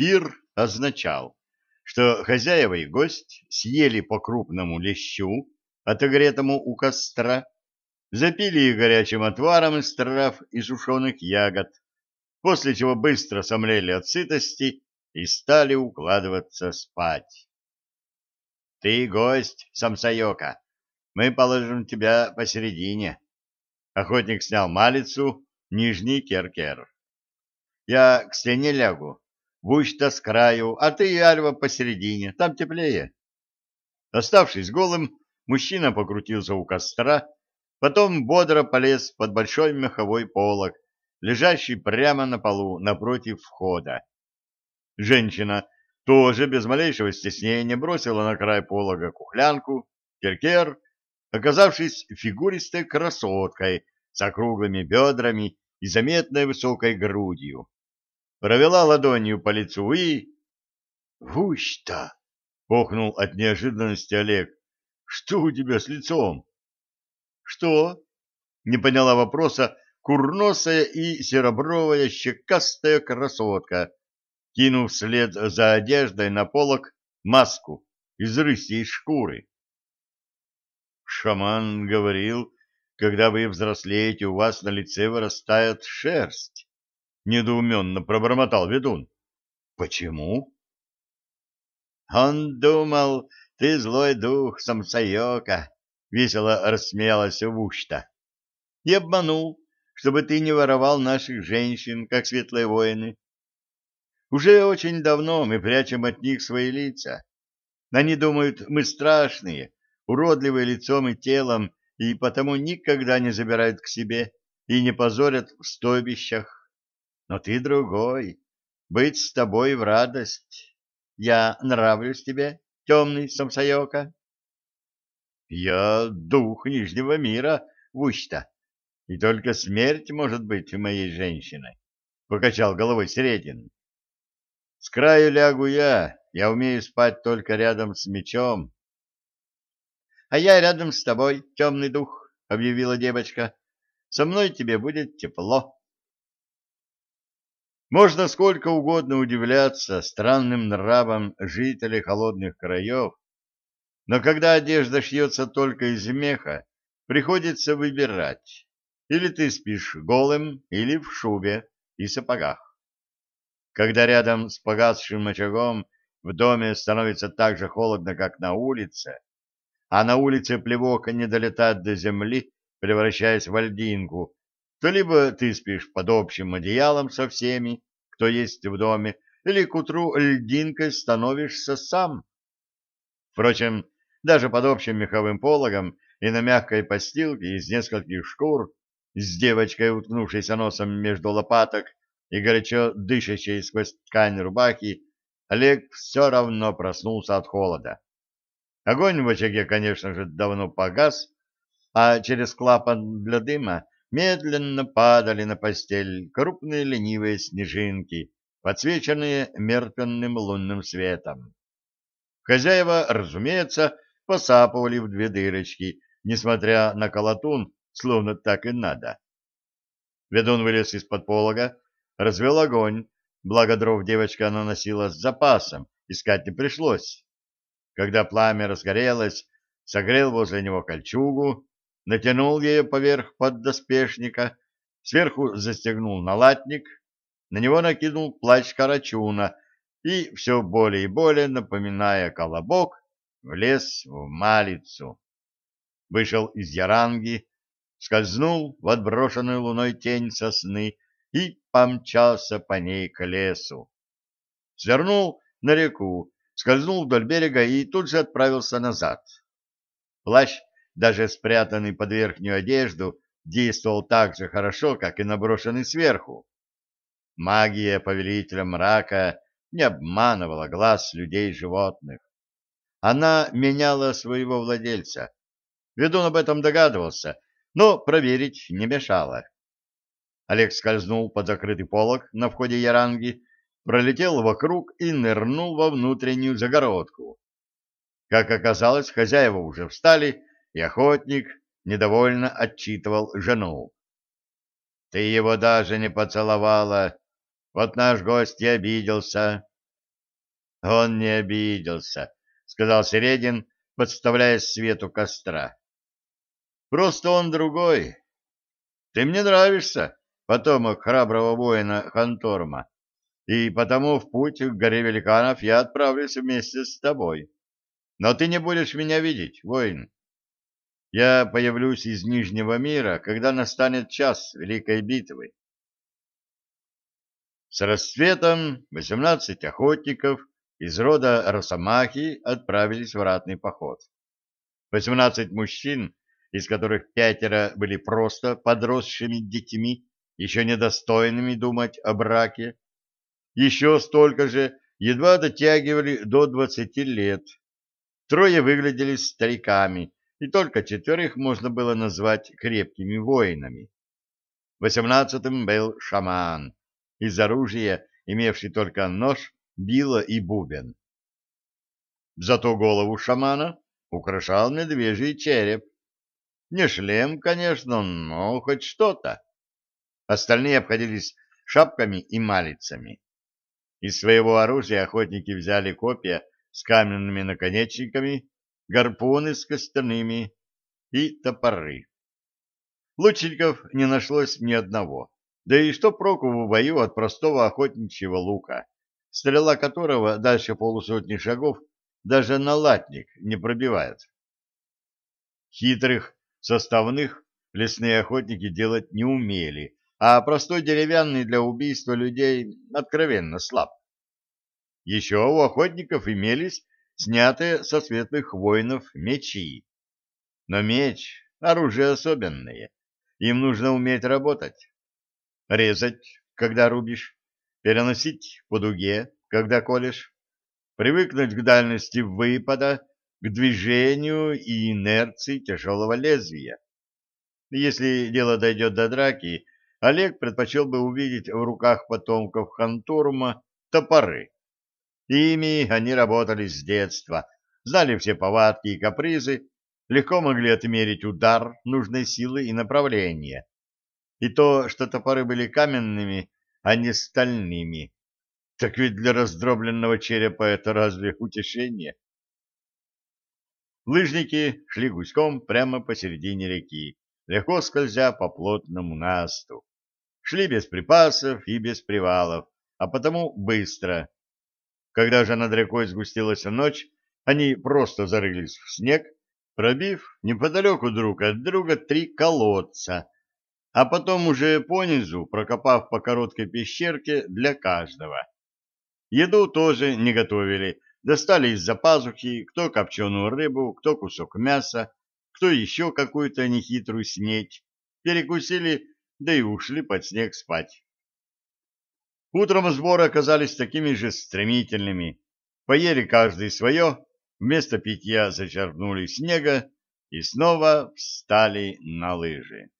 Пир означал, что хозяева и гость съели по крупному лещу, отогретому у костра, запили горячим отваром из трав и сушеных ягод, после чего быстро сомлели от сытости и стали укладываться спать. — Ты гость, Самсайока, мы положим тебя посередине. Охотник снял малицу, нижний керкер. — Я к стене лягу, Вущ-то с краю, а ты, Альва, посередине, там теплее. Оставшись голым, мужчина покрутился у костра, потом бодро полез под большой меховой полог, лежащий прямо на полу напротив входа. Женщина тоже без малейшего стеснения бросила на край полога кухлянку, керкер, оказавшись фигуристой красоткой с округлыми бедрами и заметной высокой грудью провела ладонью по лицу и... «Гусь-то!» — охнул от неожиданности Олег. «Что у тебя с лицом?» «Что?» — не поняла вопроса курносая и серобровая щекастая красотка, кинув вслед за одеждой на полок маску из рысьей шкуры. Шаман говорил, когда вы взрослеете, у вас на лице вырастает шерсть. — недоуменно пробормотал ведун. — Почему? — Он думал, ты злой дух Самсайока, — весело рассмеялась Вушта. — И обманул, чтобы ты не воровал наших женщин, как светлые воины. Уже очень давно мы прячем от них свои лица. Они думают, мы страшные, уродливые лицом и телом, и потому никогда не забирают к себе и не позорят в стойбищах но ты другой. Быть с тобой в радость. Я нравлюсь тебе, темный Самсайока. Я дух Нижнего мира, Вущта, и только смерть может быть моей женщиной, — покачал головой Середин. С краю лягу я, я умею спать только рядом с мечом. — А я рядом с тобой, темный дух, — объявила девочка. — Со мной тебе будет тепло. Можно сколько угодно удивляться странным нравам жителей холодных краев, но когда одежда шьется только из меха, приходится выбирать. Или ты спишь голым, или в шубе и сапогах. Когда рядом с погасшим очагом в доме становится так же холодно, как на улице, а на улице плевок не долетает до земли, превращаясь в льдинку, то либо ты спишь под общим одеялом со всеми, кто есть в доме, или к утру льдинкой становишься сам. Впрочем, даже под общим меховым пологом и на мягкой постилке из нескольких шкур, с девочкой, уткнувшейся носом между лопаток и горячо дышащей сквозь ткань рубахи, Олег все равно проснулся от холода. Огонь в очаге, конечно же, давно погас, а через клапан для дыма медленно падали на постель крупные ленивые снежинки, подсвеченные мертвенным лунным светом. Хозяева, разумеется, посапывали в две дырочки, несмотря на колотун, словно так и надо. Ведун вылез из-под полога, развел огонь, благо дров девочка наносила с запасом, искать не пришлось. Когда пламя разгорелось, согрел возле него кольчугу, натянул ее поверх поддоспешника, сверху застегнул налатник, на него накинул плащ карачуна и, все более и более напоминая колобок, влез в малицу. Вышел из яранги, скользнул в отброшенную луной тень сосны и помчался по ней к лесу. Свернул на реку, скользнул вдоль берега и тут же отправился назад. Плащ даже спрятанный под верхнюю одежду, действовал так же хорошо, как и наброшенный сверху. Магия повелителя мрака не обманывала глаз людей и животных. Она меняла своего владельца. Ведун об этом догадывался, но проверить не мешало. Олег скользнул под закрытый полог на входе яранги, пролетел вокруг и нырнул во внутреннюю загородку. Как оказалось, хозяева уже встали, и охотник недовольно отчитывал жену. — Ты его даже не поцеловала. Вот наш гость и обиделся. Он не обиделся, сказал Середин, подставляя свету костра. Просто он другой. Ты мне нравишься, потомок храброго воина Ханторма, и потому в путь к горе великанов я отправлюсь вместе с тобой. Но ты не будешь меня видеть, воин. Я появлюсь из Нижнего мира, когда настанет час Великой битвы. С рассветом восемнадцать охотников из рода Росомахи отправились в ратный поход. Восемнадцать мужчин, из которых пятеро были просто подросшими детьми, еще недостойными думать о браке, еще столько же едва дотягивали до двадцати лет. Трое выглядели стариками, и только четверых можно было назвать крепкими воинами. Восемнадцатым был шаман, из оружия имевший только нож, било и бубен. Зато голову шамана украшал медвежий череп. Не шлем, конечно, но хоть что-то. Остальные обходились шапками и малицами. Из своего оружия охотники взяли копья с каменными наконечниками гарпуны с костяными и топоры. Лучников не нашлось ни одного, да и что проку в бою от простого охотничьего лука, стрела которого дальше полусотни шагов даже на латник не пробивает. Хитрых составных лесные охотники делать не умели, а простой деревянный для убийства людей откровенно слаб. Еще у охотников имелись снятые со светлых воинов мечи. Но меч — оружие особенное, им нужно уметь работать. Резать, когда рубишь, переносить по дуге, когда колешь, привыкнуть к дальности выпада, к движению и инерции тяжелого лезвия. Если дело дойдет до драки, Олег предпочел бы увидеть в руках потомков Хантурма топоры, Ими они работали с детства, знали все повадки и капризы, легко могли отмерить удар нужной силы и направления. И то, что топоры были каменными, а не стальными. Так ведь для раздробленного черепа это разве утешение? Лыжники шли гуськом прямо посередине реки, легко скользя по плотному насту. Шли без припасов и без привалов, а потому быстро, когда же над рекой сгустилась ночь, они просто зарылись в снег, пробив неподалеку друг от друга три колодца, а потом уже понизу прокопав по короткой пещерке для каждого. Еду тоже не готовили, достали из-за пазухи кто копченую рыбу, кто кусок мяса, кто еще какую-то нехитрую снеть, перекусили, да и ушли под снег спать. Утром сборы оказались такими же стремительными. Поели каждый свое, вместо питья зачерпнули снега и снова встали на лыжи.